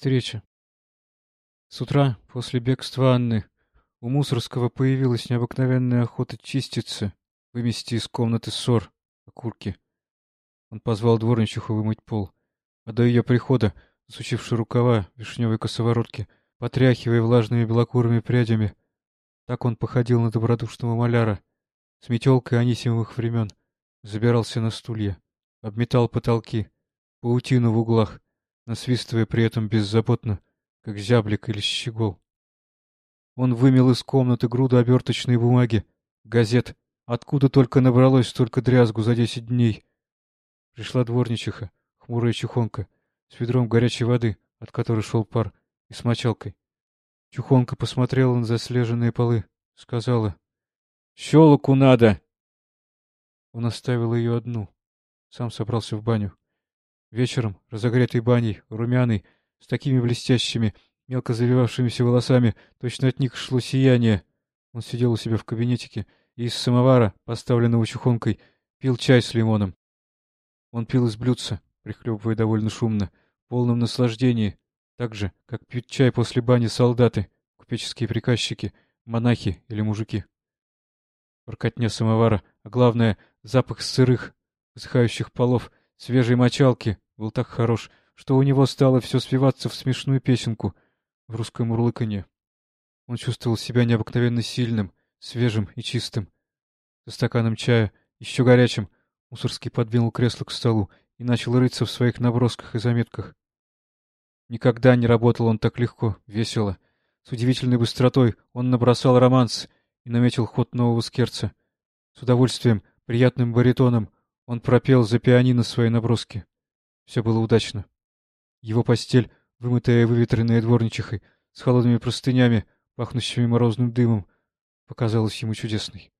Встреча. С утра, после бегства Анны, у Мусорского появилась необыкновенная охота чиститься, вымести из комнаты ссор, окурки. Он позвал дворничиху вымыть пол, а до ее прихода, засучивши рукава вишневой косоворотки, потряхивая влажными белокурыми прядями, так он походил на добродушного маляра, с метелкой анисимовых времен, забирался на стулья, обметал потолки, паутину в углах, насвистывая при этом беззаботно, как зяблик или щегол. Он вымел из комнаты груду оберточной бумаги, газет, откуда только набралось столько дрязгу за десять дней. Пришла дворничиха, хмурая чухонка, с ведром горячей воды, от которой шел пар, и с мочалкой. Чухонка посмотрела на заслеженные полы, сказала. — Щелоку надо! Он оставил ее одну. Сам собрался в баню. Вечером, разогретый баней, румяный, с такими блестящими, мелко завивавшимися волосами, точно от них шло сияние. Он сидел у себя в кабинетике и из самовара, поставленного чухонкой, пил чай с лимоном. Он пил из блюдца, прихлебывая довольно шумно, в полном наслаждении, так же, как пьют чай после бани солдаты, купеческие приказчики, монахи или мужики. Воркотня самовара, а главное — запах сырых, высыхающих полов — свежей мочалки был так хорош, что у него стало все свиваться в смешную песенку в русском мурлыканье. Он чувствовал себя необыкновенно сильным, свежим и чистым. За стаканом чая, еще горячим, Мусорский подвинул кресло к столу и начал рыться в своих набросках и заметках. Никогда не работал он так легко, весело. С удивительной быстротой он набросал романс и наметил ход нового скерца. С удовольствием, приятным баритоном он пропел за пианино свои наброски. Все было удачно. Его постель, вымытая и выветренная дворничихой, с холодными простынями, пахнущими морозным дымом, показалась ему чудесной.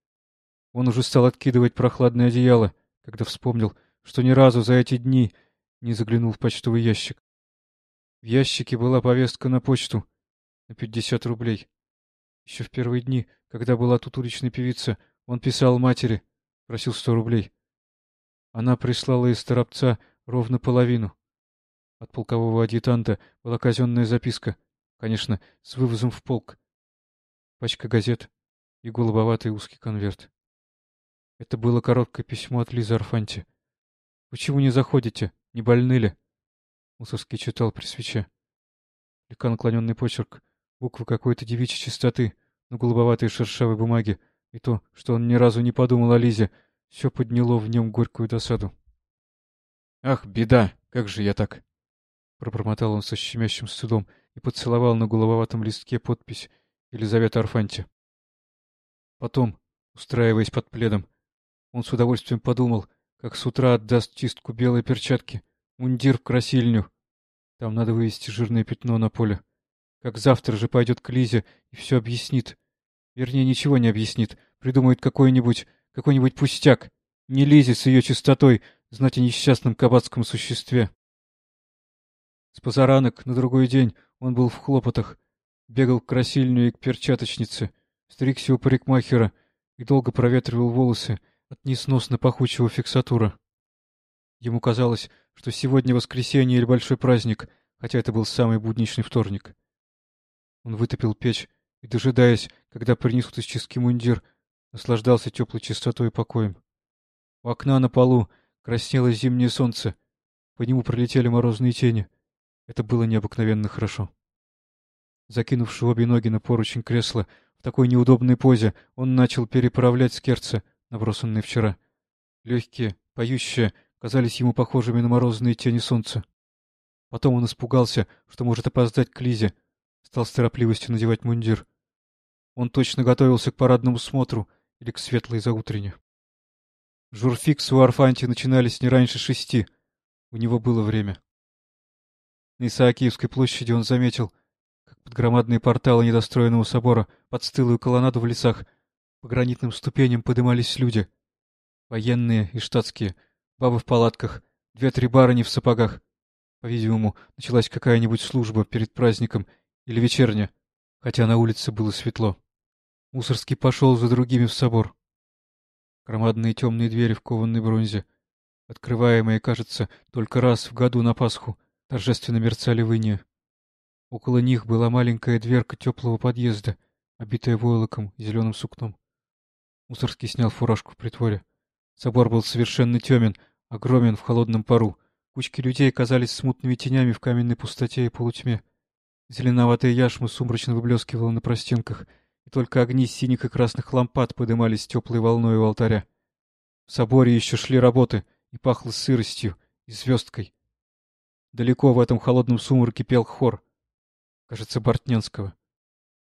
Он уже стал откидывать прохладное одеяло, когда вспомнил, что ни разу за эти дни не заглянул в почтовый ящик. В ящике была повестка на почту на пятьдесят рублей. Еще в первые дни, когда была тут уличная певица, он писал матери, просил сто рублей. Она прислала из Торопца ровно половину. От полкового адъютанта была казенная записка, конечно, с вывозом в полк. Пачка газет и голубоватый узкий конверт. Это было короткое письмо от Лизы Арфанти. «Почему не заходите? Не больны ли?» Мусорский читал при свече. Легко наклоненный почерк, буквы какой-то девичьей чистоты на голубоватой шершавой бумаге, и то, что он ни разу не подумал о Лизе, все подняло в нем горькую досаду. «Ах, беда! Как же я так?» Пробормотал он со щемящим стыдом и поцеловал на голововатом листке подпись Елизавета Арфанти. Потом, устраиваясь под пледом, он с удовольствием подумал, как с утра отдаст чистку белой перчатки, мундир в красильню. Там надо вывести жирное пятно на поле. Как завтра же пойдет к Лизе и все объяснит. Вернее, ничего не объяснит, придумает какой-нибудь какой-нибудь пустяк. Не лези с ее чистотой знать о несчастном кабацком существе. С позаранок на другой день он был в хлопотах, бегал к красильню и к перчаточнице, стригся у парикмахера и долго проветривал волосы от несносно пахучего фиксатура. Ему казалось, что сегодня воскресенье или большой праздник, хотя это был самый будничный вторник. Он вытопил печь и, дожидаясь, когда принесут из чистки мундир, наслаждался теплой чистотой и покоем. У окна на полу краснело зимнее солнце, по нему пролетели морозные тени. Это было необыкновенно хорошо. Закинувши обе ноги на поручень кресла, в такой неудобной позе он начал переправлять скерца, набросанные вчера. Легкие, поющие, казались ему похожими на морозные тени солнца. Потом он испугался, что может опоздать к Лизе, стал с торопливостью надевать мундир. Он точно готовился к парадному смотру — или к светлой заутрене. Журфикс у Арфанти начинались не раньше шести. У него было время. На Исаакиевской площади он заметил, как под громадные порталы недостроенного собора, под стылую колоннаду в лесах, по гранитным ступеням подымались люди. Военные и штатские, бабы в палатках, две-три барыни в сапогах. По-видимому, началась какая-нибудь служба перед праздником или вечерня, хотя на улице было светло. Мусорский пошел за другими в собор. Громадные темные двери в кованной бронзе, открываемые, кажется, только раз в году на Пасху, торжественно мерцали в ине. Около них была маленькая дверка теплого подъезда, обитая войлоком и зеленым сукном. Мусорский снял фуражку в притворе. Собор был совершенно темен, огромен в холодном пару. Кучки людей казались смутными тенями в каменной пустоте и полутьме. Зеленоватая яшма сумрачно выблескивала на простенках, и только огни синих и красных лампад подымались теплой волной у алтаря. В соборе еще шли работы, и пахло сыростью и звездкой. Далеко в этом холодном сумраке пел хор. Кажется, Бортнянского.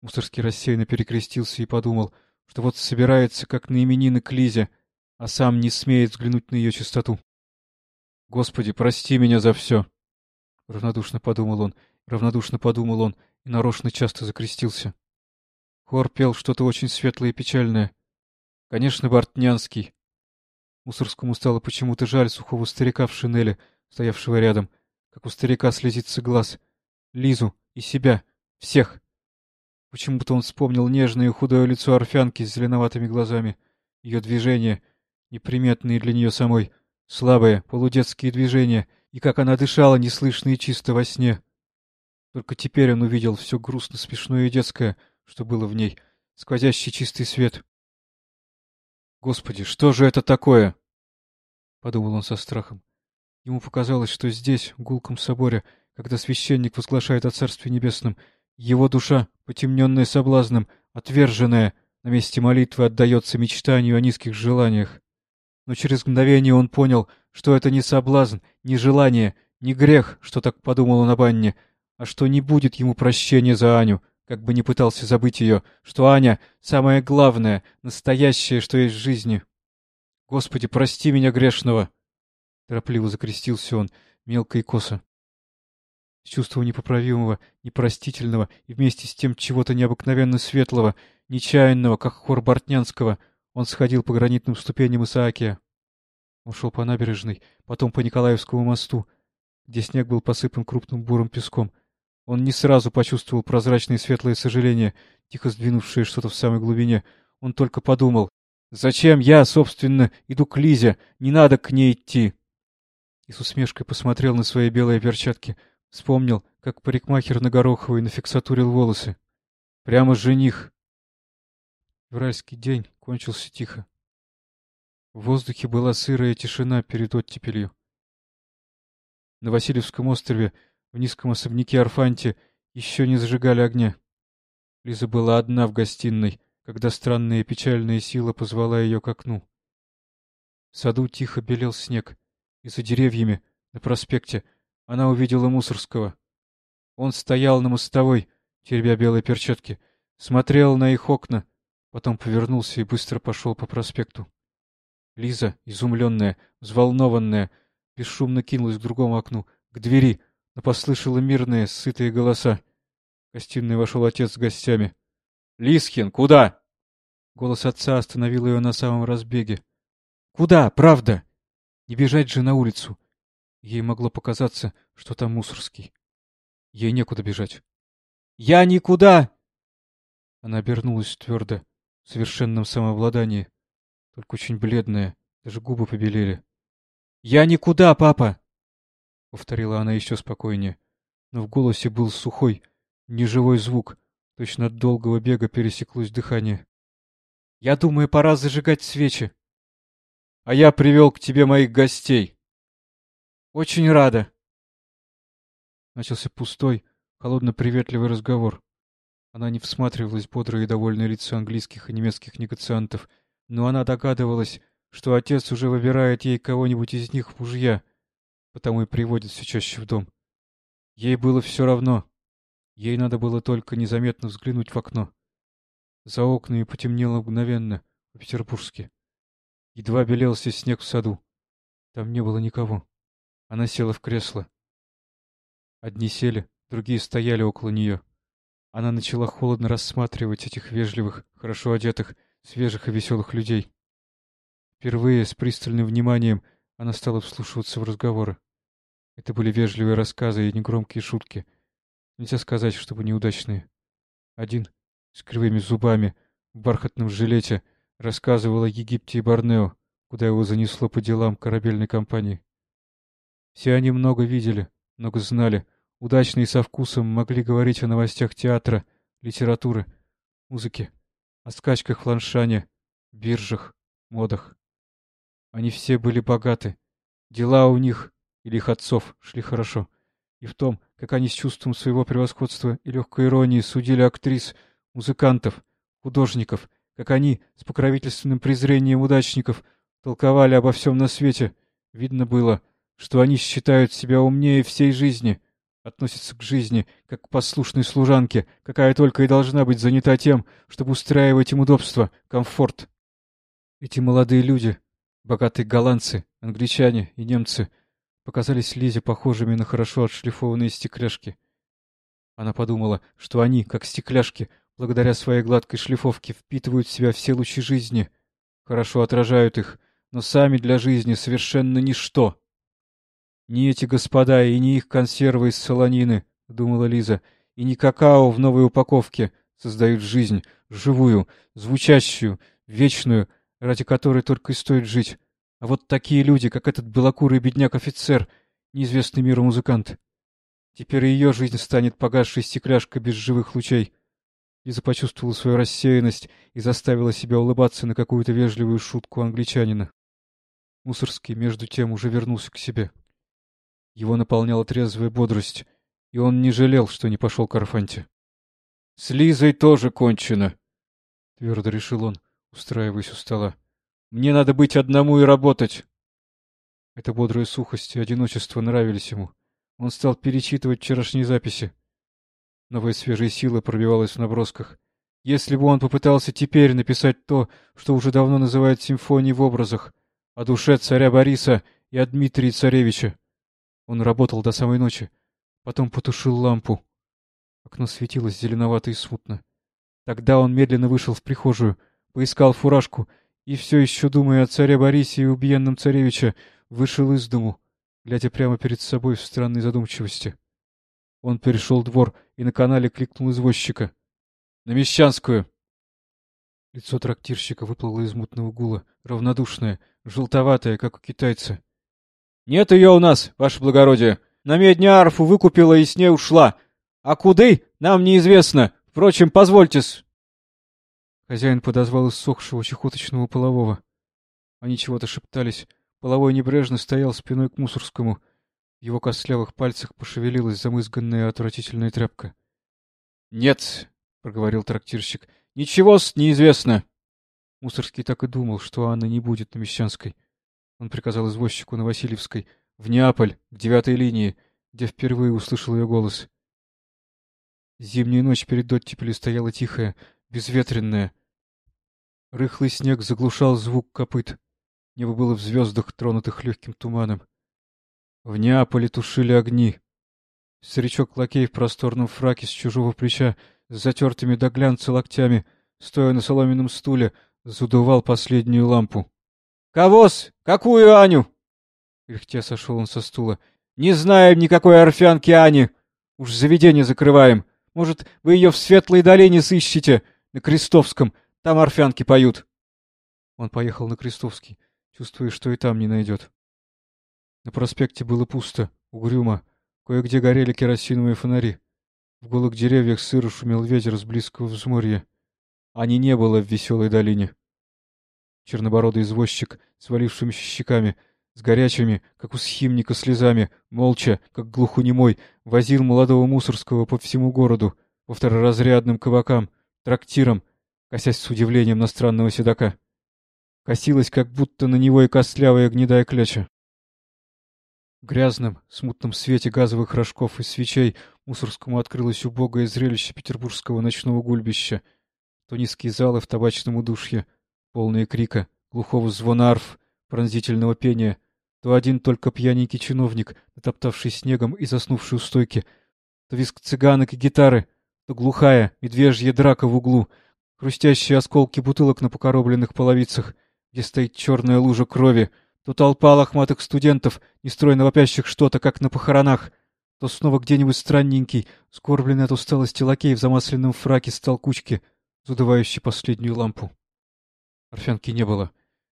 Мусорский рассеянно перекрестился и подумал, что вот собирается, как на именины к Лизе, а сам не смеет взглянуть на ее чистоту. «Господи, прости меня за все!» Равнодушно подумал он, равнодушно подумал он и нарочно часто закрестился. Хор пел что-то очень светлое и печальное. Конечно, Бортнянский. Мусорскому стало почему-то жаль сухого старика в шинели, стоявшего рядом, как у старика слезится глаз. Лизу и себя, всех. Почему-то он вспомнил нежное и худое лицо орфянки с зеленоватыми глазами, ее движения, неприметные для нее самой, слабые, полудетские движения, и как она дышала неслышно и чисто во сне. Только теперь он увидел все грустно, смешное и детское, что было в ней, сквозящий чистый свет. «Господи, что же это такое?» — подумал он со страхом. Ему показалось, что здесь, в гулком соборе, когда священник возглашает о Царстве Небесном, его душа, потемненная соблазном, отверженная, на месте молитвы отдается мечтанию о низких желаниях. Но через мгновение он понял, что это не соблазн, не желание, не грех, что так подумал он об Анне, а что не будет ему прощения за Аню, как бы не пытался забыть ее, что Аня — самое главное, настоящее, что есть в жизни. «Господи, прости меня грешного!» Торопливо закрестился он, мелко и косо. С чувством непоправимого, непростительного и вместе с тем чего-то необыкновенно светлого, нечаянного, как хор Бортнянского, он сходил по гранитным ступеням Исаакия. Он шел по набережной, потом по Николаевскому мосту, где снег был посыпан крупным бурым песком. Он не сразу почувствовал прозрачное и светлое сожаление, тихо сдвинувшее что-то в самой глубине. Он только подумал, «Зачем я, собственно, иду к Лизе? Не надо к ней идти!» И с усмешкой посмотрел на свои белые перчатки, Вспомнил, как парикмахер на Гороховой нафиксатурил волосы. Прямо жених. Вральский день кончился тихо. В воздухе была сырая тишина перед оттепелью. На Васильевском острове, в низком особняке Арфанте, еще не зажигали огня. Лиза была одна в гостиной, когда странная печальная сила позвала ее к окну. В саду тихо белел снег, и за деревьями, на проспекте, она увидела Мусорского. Он стоял на мостовой, теребя белые перчатки, смотрел на их окна, потом повернулся и быстро пошел по проспекту. Лиза, изумленная, взволнованная, бесшумно кинулась к другому окну, к двери, послышала мирные, сытые голоса. В гостиную вошел отец с гостями. — Лисхин, куда? Голос отца остановил ее на самом разбеге. — Куда, правда? Не бежать же на улицу. Ей могло показаться, что там Мусорский. Ей некуда бежать. «Я никуда!» Она обернулась твердо, в совершенном самообладании, только очень бледная, даже губы побелели. «Я никуда, папа!» — повторила она еще спокойнее, но в голосе был сухой, неживой звук, точно от долгого бега пересеклось дыхание. «Я думаю, пора зажигать свечи». «А я привел к тебе моих гостей!» Очень рада. Начался пустой, холодно-приветливый разговор. Она не всматривалась в бодрые и довольные лица английских и немецких негациантов, но она догадывалась, что отец уже выбирает ей кого-нибудь из них в мужья, потому и приводит все чаще в дом. Ей было все равно. Ей надо было только незаметно взглянуть в окно. За окнами потемнело мгновенно, по-петербургски. Едва белелся снег в саду. Там не было никого. Она села в кресло. Одни сели, другие стояли около нее. Она начала холодно рассматривать этих вежливых, хорошо одетых, свежих и веселых людей. Впервые с пристальным вниманием она стала вслушиваться в разговоры. Это были вежливые рассказы и негромкие шутки. Нельзя сказать, чтобы неудачные. Один, с кривыми зубами, в бархатном жилете, рассказывал о Египте и Борнео, куда его занесло по делам корабельной компании. Все они много видели, много знали, удачно и со вкусом могли говорить о новостях театра, литературы, музыки, о скачках в Ланшане, биржах, модах. Они все были богаты. Дела у них или их отцов шли хорошо. И в том, как они с чувством своего превосходства и легкой иронии судили актрис, музыкантов, художников, как они с покровительственным презрением удачников толковали обо всем на свете, видно было, что они считают себя умнее всей жизни, относятся к жизни, как к послушной служанке, какая только и должна быть занята тем, чтобы устраивать им удобство, комфорт. Эти молодые люди, богатые голландцы, англичане и немцы, показались Лизе похожими на хорошо отшлифованные стекляшки. Она подумала, что они, как стекляшки, благодаря своей гладкой шлифовке, впитывают в себя все лучи жизни, хорошо отражают их, но сами для жизни совершенно ничто. «Не эти господа и не их консервы из солонины», — думала Лиза, — «и не какао в новой упаковке создают жизнь, живую, звучащую, вечную, ради которой только и стоит жить. А вот такие люди, как этот белокурый бедняк-офицер, неизвестный миру музыкант. Теперь ее жизнь станет погасшей стекляшкой без живых лучей. Лиза почувствовала свою рассеянность и заставила себя улыбаться на какую-то вежливую шутку англичанина. Мусорский, между тем, уже вернулся к себе. Его наполняла трезвая бодрость, и он не жалел, что не пошел к Арфанте. — С Лизой тоже кончено, — твердо решил он, устраиваясь у стола. — Мне надо быть одному и работать. Эта бодрая сухость и одиночество нравились ему. Он стал перечитывать вчерашние записи. Новая свежая сила пробивалась в набросках. Если бы он попытался теперь написать то, что уже давно называют симфонией в образах, о душе царя Бориса и о Дмитрии Царевича. Он работал до самой ночи, потом потушил лампу. Окно светилось зеленовато и смутно. Тогда он медленно вышел в прихожую, поискал фуражку и, все еще думая о царе Борисе и убиенном царевича, вышел из дому, глядя прямо перед собой в странной задумчивости. Он перешел двор и на канале кликнул извозчика. — На Мещанскую! Лицо трактирщика выплыло из мутного гула, равнодушное, желтоватое, как у китайца. Нет ее у нас, ваше благородие. На медне арфу выкупила и с ней ушла. А куды, нам неизвестно. Впрочем, позвольте-с. Хозяин подозвал иссохшего чехоточного полового. Они чего-то шептались. Половой небрежно стоял спиной к мусорскому. В его костлявых пальцах пошевелилась замызганная отвратительная тряпка. — Нет, — проговорил трактирщик, — ничего-с неизвестно. Мусорский так и думал, что Анна не будет на Мещанской. — он приказал извозчику на Васильевской в Неаполь, к девятой линии, где впервые услышал ее голос. Зимняя ночь перед оттепелью стояла тихая, безветренная. Рыхлый снег заглушал звук копыт. Небо было в звездах, тронутых легким туманом. В Неаполе тушили огни. Старичок-лакей в просторном фраке с чужого плеча, с затертыми до глянца локтями, стоя на соломенном стуле, задувал последнюю лампу. Кого-с? Какую Аню? Кряхтя сошел он со стула. Не знаем никакой орфянки Ани. Уж заведение закрываем. Может, вы ее в Светлой долине сыщете, на Крестовском. Там орфянки поют. Он поехал на Крестовский, чувствуя, что и там не найдет. На проспекте было пусто, угрюмо. Кое-где горели керосиновые фонари. В голых деревьях сыро шумел ветер с близкого взморья. Ани не было в веселой долине. Чернобородый извозчик с валившимися щеками, с горячими, как у схимника, слезами, молча, как глухонемой, возил молодого Мусорского по всему городу, по второразрядным кабакам, трактирам, косясь с удивлением на странного седока. Косилась, как будто на него и костлявая гнедая кляча. В грязном, смутном свете газовых рожков и свечей Мусорскому открылось убогое зрелище петербургского ночного гульбища. То низкие залы в табачном удушье — полные крика, глухого звона арф, пронзительного пения, то один только пьяненький чиновник, натоптавший снегом и заснувший у стойки, то визг цыганок и гитары, то глухая медвежья драка в углу, хрустящие осколки бутылок на покоробленных половицах, где стоит черная лужа крови, то толпа лохматых студентов, нестройно вопящих что-то, как на похоронах, то снова где-нибудь странненький, скорбленный от усталости лакей в замасленном фраке стал кучки, задувающий последнюю лампу. Орфянки не было.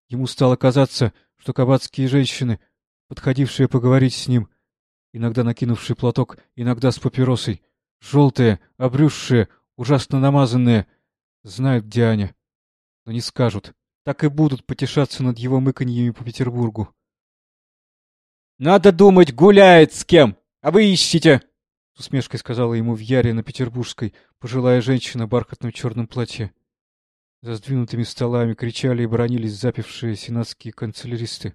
Ему стало казаться, что кабацкие женщины, подходившие поговорить с ним, иногда накинувшие платок, иногда с папиросой. Желтые, обрюзшие, ужасно намазанные. Знают, где Аня. Но не скажут. Так и будут потешаться над его мыканьями по Петербургу. «Надо думать, гуляет с кем, а вы ищите!» С усмешкой сказала ему в Яре на Петербургской пожилая женщина в бархатном черном платье. За сдвинутыми столами кричали и бронились запившие сенатские канцеляристы.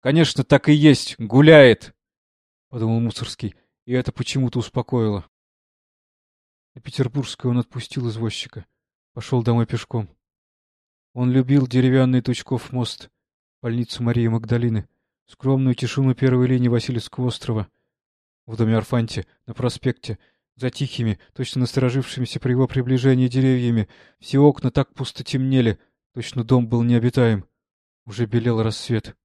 «Конечно, так и есть, гуляет!» — подумал Мусорский, и это почему-то успокоило. На Петербургской он отпустил извозчика, пошел домой пешком. Он любил деревянный Тучков мост, больницу Марии Магдалины, скромную тишину первой линии Васильевского острова, в доме Арфанти, на проспекте, за тихими, точно насторожившимися при его приближении деревьями, все окна так пусто темнели, точно дом был необитаем. Уже белел рассвет.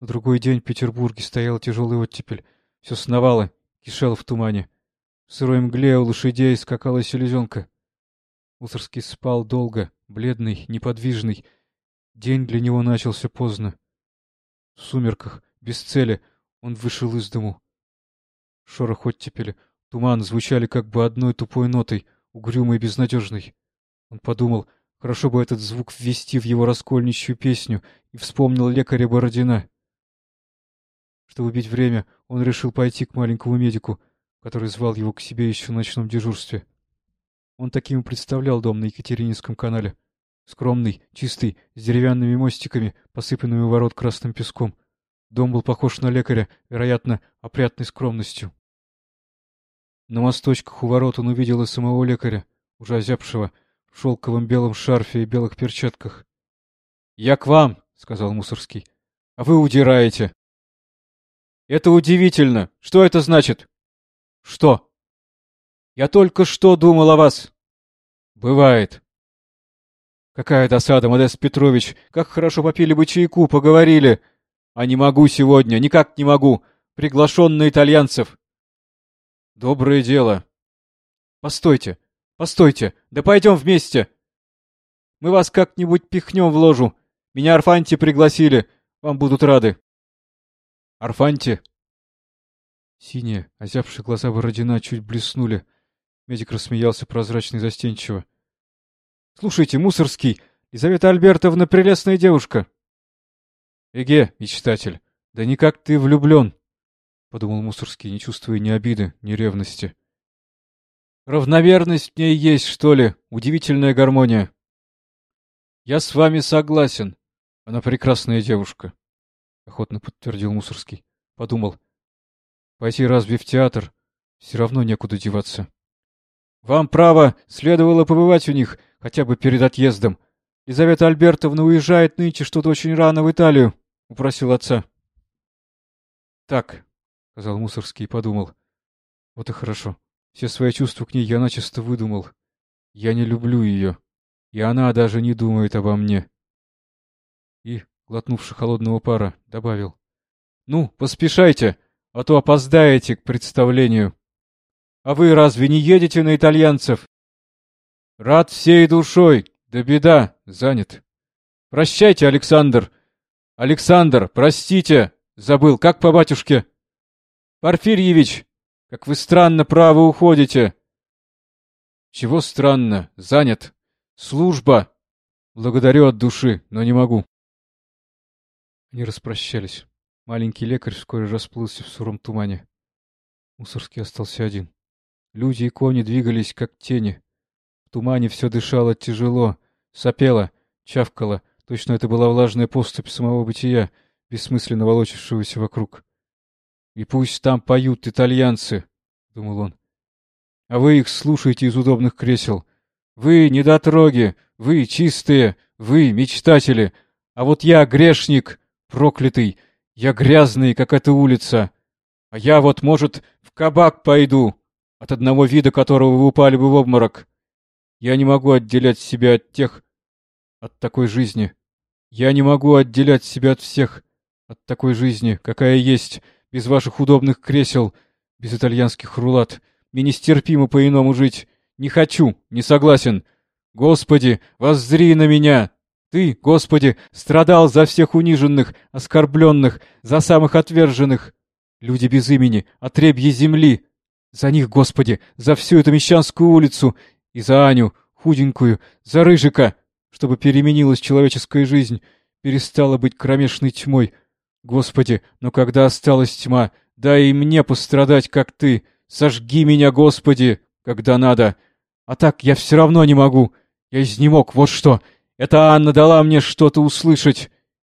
На другой день в Петербурге стоял тяжелый оттепель. Все сновало, кишело в тумане. В сырой мгле у лошадей скакала селезенка. Мусорский спал долго, бледный, неподвижный. День для него начался поздно. В сумерках, без цели, он вышел из дому. Шорох оттепели, туман звучали как бы одной тупой нотой, угрюмой и безнадежной. Он подумал, хорошо бы этот звук ввести в его раскольничью песню, и вспомнил лекаря Бородина. Чтобы убить время, он решил пойти к маленькому медику, который звал его к себе еще в ночном дежурстве. Он таким и представлял дом на Екатерининском канале. Скромный, чистый, с деревянными мостиками, посыпанными у ворот красным песком. Дом был похож на лекаря, вероятно, опрятной скромностью. На мосточках у ворот он увидел и самого лекаря, уже озябшего, в шелковом белом шарфе и белых перчатках. — Я к вам, — сказал Мусорский. — А вы удираете. — Это удивительно. Что это значит? — Что? Я только что думал о вас. Бывает. Какая досада, Модест Петрович. Как хорошо попили бы чайку, поговорили. А не могу сегодня, никак не могу. Приглашен на итальянцев. Доброе дело. Постойте, постойте, да пойдем вместе. Мы вас как-нибудь пихнем в ложу. Меня Арфанти пригласили. Вам будут рады. Арфанти? Синие, озябшие глаза Бородина чуть блеснули. Медик рассмеялся прозрачно и застенчиво. — Слушайте, Мусорский, Лизавета Альбертовна прелестная девушка. — Эге, мечтатель, да никак ты влюблен, — подумал Мусорский, не чувствуя ни обиды, ни ревности. — Равноверность в ней есть, что ли, удивительная гармония. — Я с вами согласен. Она прекрасная девушка, — охотно подтвердил Мусорский. Подумал. Пойти разве в театр? Все равно некуда деваться. Вам, право, следовало побывать у них, хотя бы перед отъездом. Лизавета Альбертовна уезжает нынче что-то очень рано в Италию, — упросил отца. — Так, — сказал Мусорский и подумал. — Вот и хорошо. Все свои чувства к ней я начисто выдумал. Я не люблю ее, и она даже не думает обо мне. И, глотнувши холодного пара, добавил. — Ну, поспешайте, а то опоздаете к представлению. А вы разве не едете на итальянцев? Рад всей душой, да беда, занят. Прощайте, Александр. Александр, простите, забыл, как по батюшке. Порфирьевич, как вы странно право уходите. Чего странно, занят. Служба. Благодарю от души, но не могу. Они распрощались. Маленький лекарь вскоре расплылся в суром тумане. Мусорский остался один. Люди и кони двигались, как тени. В тумане все дышало тяжело, сопело, чавкало. Точно это была влажная поступь самого бытия, бессмысленно волочившегося вокруг. «И пусть там поют итальянцы», — думал он. «А вы их слушаете из удобных кресел. Вы недотроги, вы чистые, вы мечтатели. А вот я грешник, проклятый, я грязный, как эта улица. А я вот, может, в кабак пойду, от одного вида которого вы упали бы в обморок. Я не могу отделять себя от тех, от такой жизни. Я не могу отделять себя от всех, от такой жизни, какая есть, без ваших удобных кресел, без итальянских рулат. Мне нестерпимо по-иному жить. Не хочу, не согласен. Господи, воззри на меня! Ты, Господи, страдал за всех униженных, оскорбленных, за самых отверженных. Люди без имени, отребье земли. За них, Господи, за всю эту мещанскую улицу и за Аню, худенькую, за Рыжика, чтобы переменилась человеческая жизнь, перестала быть кромешной тьмой. Господи, но когда осталась тьма, дай и мне пострадать, как ты. Сожги меня, Господи, когда надо. А так я все равно не могу. Я изнемог, вот что. Это Анна дала мне что-то услышать.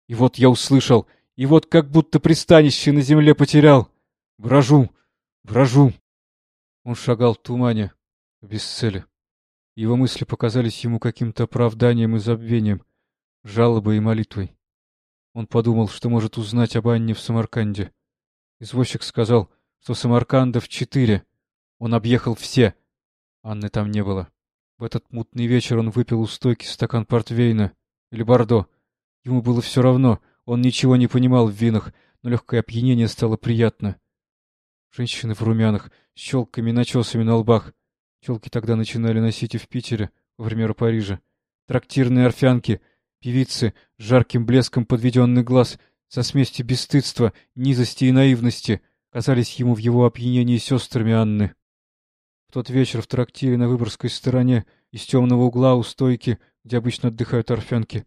И вот я услышал, и вот как будто пристанище на земле потерял. Брожу, брожу. Он шагал в тумане, без цели. Его мысли показались ему каким-то оправданием и забвением, жалобой и молитвой. Он подумал, что может узнать об Анне в Самарканде. Извозчик сказал, что Самаркандов четыре. Он объехал все. Анны там не было. В этот мутный вечер он выпил у стойки стакан портвейна или бордо. Ему было все равно, он ничего не понимал в винах, но легкое опьянение стало приятно. Женщины в румянах, с челками и начесами на лбах. Челки тогда начинали носить и в Питере, во время Парижа. Трактирные орфянки, певицы, с жарким блеском подведенный глаз, со смесью бесстыдства, низости и наивности, казались ему в его опьянении сестрами Анны. В тот вечер в трактире на Выборгской стороне, из темного угла у стойки, где обычно отдыхают орфянки,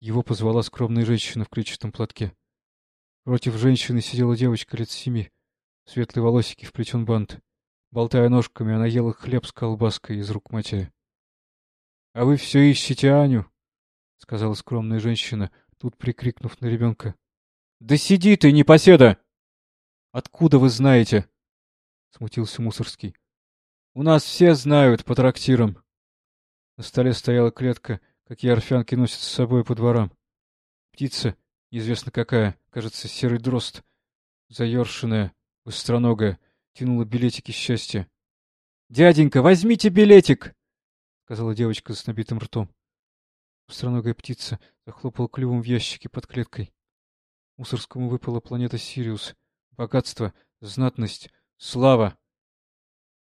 его позвала скромная женщина в клетчатом платке. Против женщины сидела девочка лет семи. Светлые волосики вплетен бант. Болтая ножками, она ела хлеб с колбаской из рук матери. — А вы все ищете Аню? — сказала скромная женщина, тут прикрикнув на ребенка. — Да сиди ты, непоседа! — Откуда вы знаете? — смутился Мусорский. — У нас все знают по трактирам. На столе стояла клетка, какие орфянки носят с собой по дворам. Птица, неизвестно какая, кажется, серый дрозд, заершенная, быстроногая, тянула билетики счастья. — Дяденька, возьмите билетик! — сказала девочка с набитым ртом. Быстроногая птица захлопала клювом в ящике под клеткой. Мусорскому выпала планета Сириус. Богатство, знатность, слава.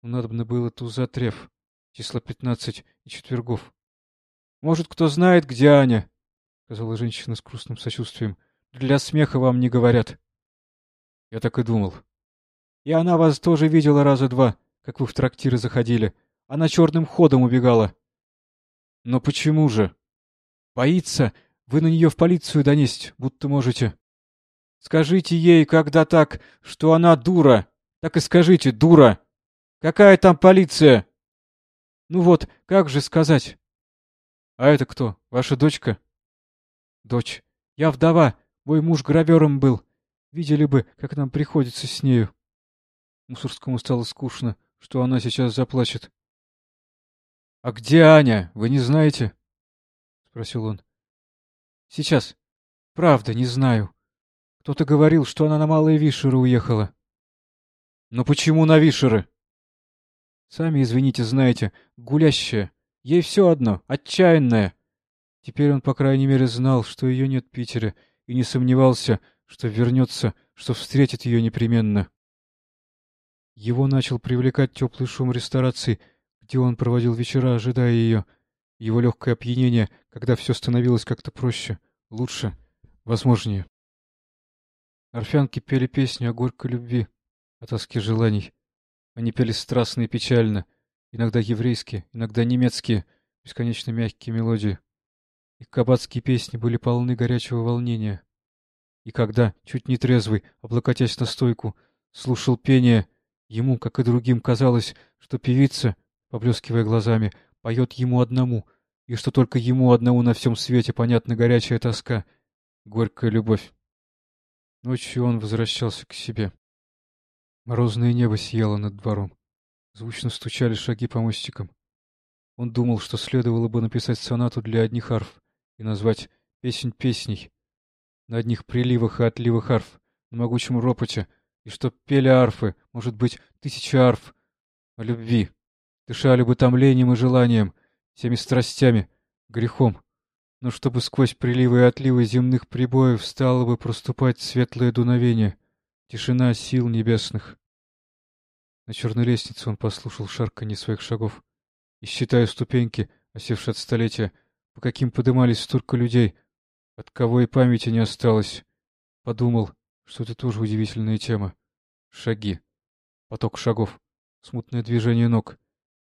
Но надобно было туза треф, число пятнадцать и четвергов. Может, кто знает, где Аня? — сказала женщина с грустным сочувствием. — Для смеха вам не говорят. Я так и думал. И она вас тоже видела раза два, как вы в трактиры заходили. Она черным ходом убегала. Но почему же? Боится. Вы на нее в полицию донесть, будто можете. Скажите ей, когда так, что она дура. Так и скажите, дура. Какая там полиция? Ну вот, как же сказать? А это кто? Ваша дочка? Дочь. Я вдова. Мой муж гравером был. Видели бы, как нам приходится с нею. Мусорскому стало скучно, что она сейчас заплачет. — А где Аня? Вы не знаете? — спросил он. — Сейчас. Правда, не знаю. Кто-то говорил, что она на Малые Вишеры уехала. — Но почему на Вишеры? — Сами, извините, знаете, гулящая. Ей все одно, отчаянная. Теперь он, по крайней мере, знал, что ее нет в Питере, и не сомневался, что вернется, что встретит ее непременно. Его начал привлекать теплый шум ресторации, где он проводил вечера, ожидая ее. Его легкое опьянение, когда все становилось как-то проще, лучше, возможнее. Орфянки пели песни о горькой любви, о тоске желаний. Они пели страстно и печально, иногда еврейские, иногда немецкие, бесконечно мягкие мелодии. Их кабацкие песни были полны горячего волнения. И когда, чуть не трезвый, облокотясь на стойку, слушал пение, ему, как и другим, казалось, что певица, поблескивая глазами, поет ему одному, и что только ему одному на всем свете понятна горячая тоска, горькая любовь. Ночью он возвращался к себе. Морозное небо сияло над двором. Звучно стучали шаги по мостикам. Он думал, что следовало бы написать сонату для одних арф и назвать «Песнь песней». На одних приливах и отливах арф, на могучем ропоте, и что пели арфы, может быть, тысячи арф, о любви. Дышали бы томлением и желанием, всеми страстями, грехом. Но чтобы сквозь приливы и отливы земных прибоев стало бы проступать светлое дуновение, тишина сил небесных. На черной лестнице он послушал шарканье своих шагов. И, считая ступеньки, осевшие от столетия, по каким подымались столько людей, от кого и памяти не осталось, подумал, что это тоже удивительная тема. Шаги. Поток шагов. Смутное движение ног.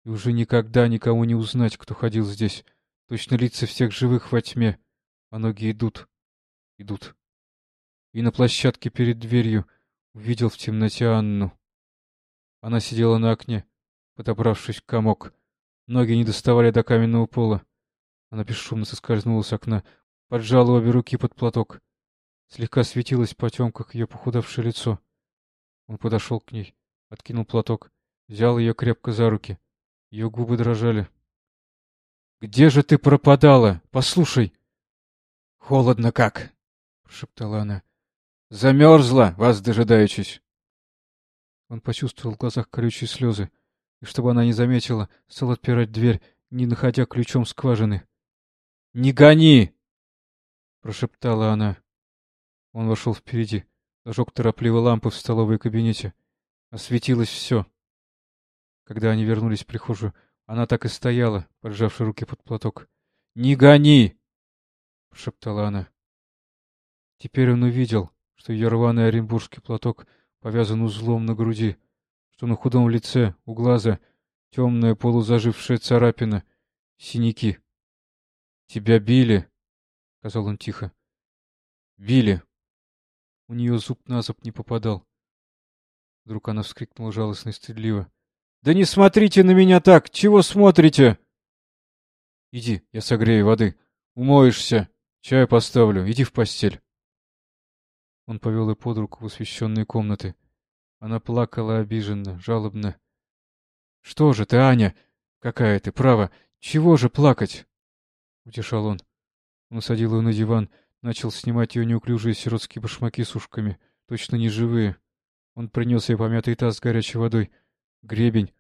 И уже никогда никому не узнать, кто ходил здесь. Точно лица всех живых во тьме. А ноги идут. Идут. И на площадке перед дверью увидел в темноте Анну. Она сидела на окне, подобравшись в комок. Ноги не доставали до каменного пола. Она бесшумно соскользнула с окна, поджала обе руки под платок. Слегка светилось в потемках ее похудавшее лицо. Он подошел к ней, откинул платок, взял ее крепко за руки. Ее губы дрожали. — Где же ты пропадала? Послушай! — Холодно как! — прошептала она. — Замерзла, вас дожидаючись! Он почувствовал в глазах колючие слезы, и, чтобы она не заметила, стал отпирать дверь, не находя ключом скважины. — Не гони! — прошептала она. Он вошел впереди, зажег торопливо лампы в столовой кабинете. Осветилось все. Когда они вернулись в прихожую, она так и стояла, поджавши руки под платок. — Не гони! — прошептала она. Теперь он увидел, что ее рваный оренбургский платок повязан узлом на груди, что на худом лице, у глаза, темная полузажившая царапина, синяки. — Тебя били, — сказал он тихо. — Били. У нее зуб на зуб не попадал. Вдруг она вскрикнула жалостно и стыдливо. — Да не смотрите на меня так! Чего смотрите? — Иди, я согрею воды. Умоешься. Чай поставлю. Иди в постель. Он повел ее под руку в освещенные комнаты. Она плакала обиженно, жалобно. — Что же ты, Аня? Какая ты, право! Чего же плакать? — утешал он. Он усадил ее на диван, начал снимать ее неуклюжие сиротские башмаки с ушками, точно неживые. Он принес ей помятый таз с горячей водой, гребень,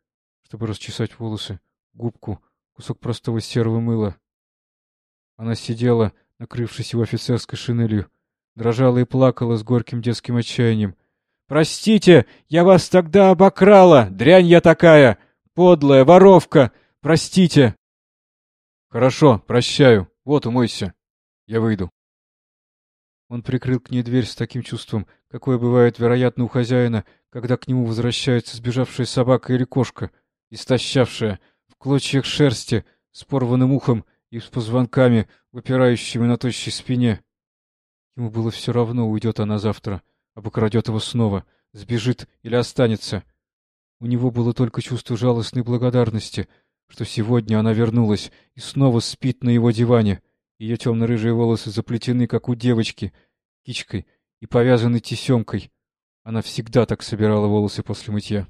чтобы расчесать волосы, губку, кусок простого серого мыла. Она сидела, накрывшись его офицерской шинелью, дрожала и плакала с горьким детским отчаянием. «Простите, я вас тогда обокрала! Дрянь я такая! Подлая воровка! Простите!» «Хорошо, прощаю. Вот, умойся. Я выйду». Он прикрыл к ней дверь с таким чувством, какое бывает, вероятно, у хозяина, когда к нему возвращается сбежавшая собака или кошка, истощавшая, в клочьях шерсти, с порванным ухом и с позвонками, выпирающими на тощей спине. Ему было все равно, уйдет она завтра, обокрадет его снова, сбежит или останется. У него было только чувство жалостной благодарности, что сегодня она вернулась и снова спит на его диване. Ее темно-рыжие волосы заплетены, как у девочки, кичкой и повязаны тесемкой. Она всегда так собирала волосы после мытья.